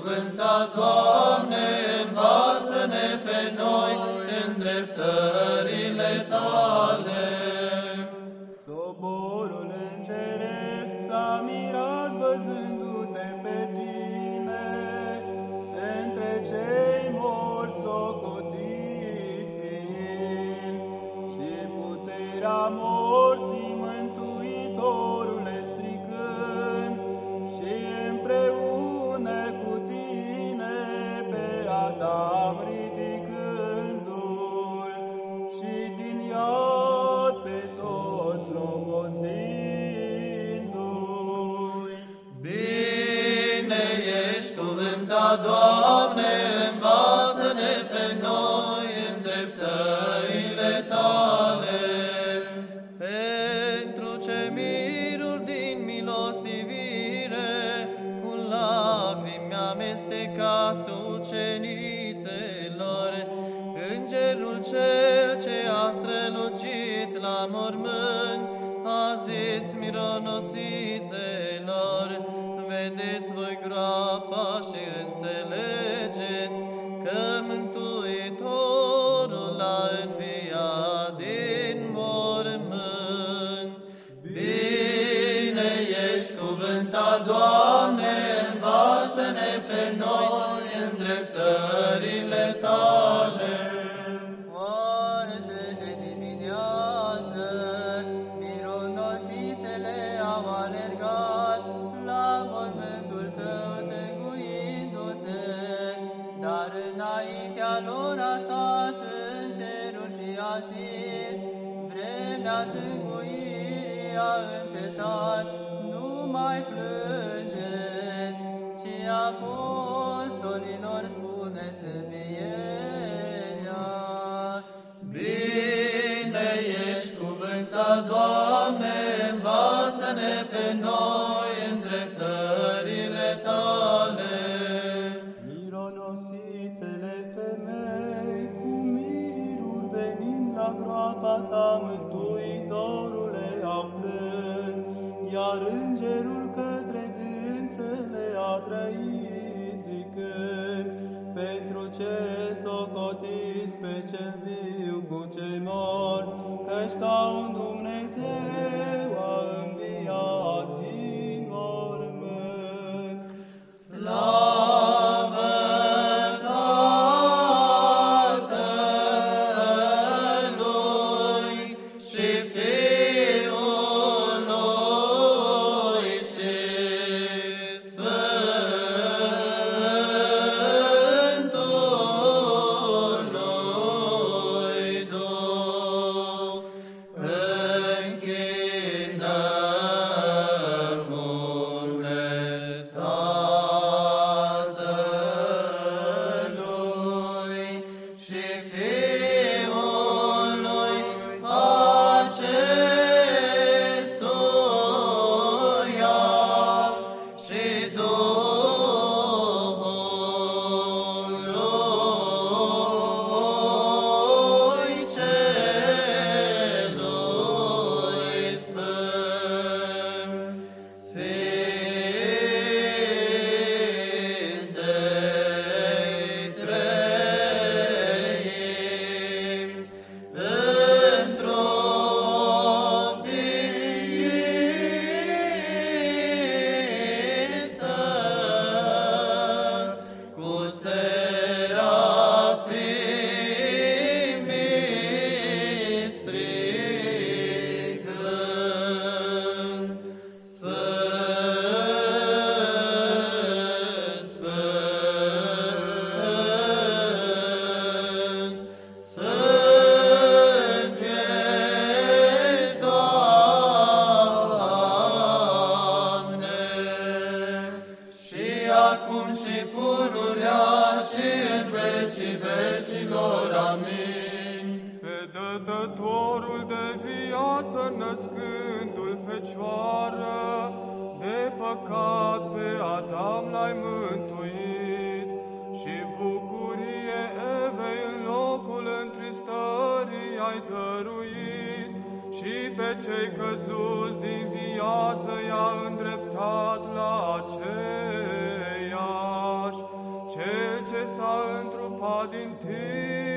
cuvântat, Doamne, învață-ne pe noi în dreptările Tale. Soborul îngeresc s-a mirat văzându-te pe tine, între cei morți socotit fiind, și puterea morții Adam ridicându-l, și din iad pe toți logosindu-i. Bine ești cuvântat, Doamne, a strălucit la mormânt, a zis mironosițelor, vedeți voi groapa și înțelegeți că Mântuitorul a înviat din mormânt. Bine ești cuvântat, Doamne, învață-ne pe noi în dreptările Tale. Zis, vremea tăguirii a încetat, nu mai plângeți, ci apostolilor iar îngerul către dânsele a trăit zicând, pentru ce socotiți pe cel viu cu cei morți, căci ca un Dumnezeu și pururea și în vecii vecilor. Amin. Pe dătătorul de viață născându-l fecioară, de păcat pe Adam l-ai mântuit și bucurie Evei în locul întristării ai dăruit și pe cei căzuți din viață i-a îndreptat la aceeași ce s-a întrupat din tine.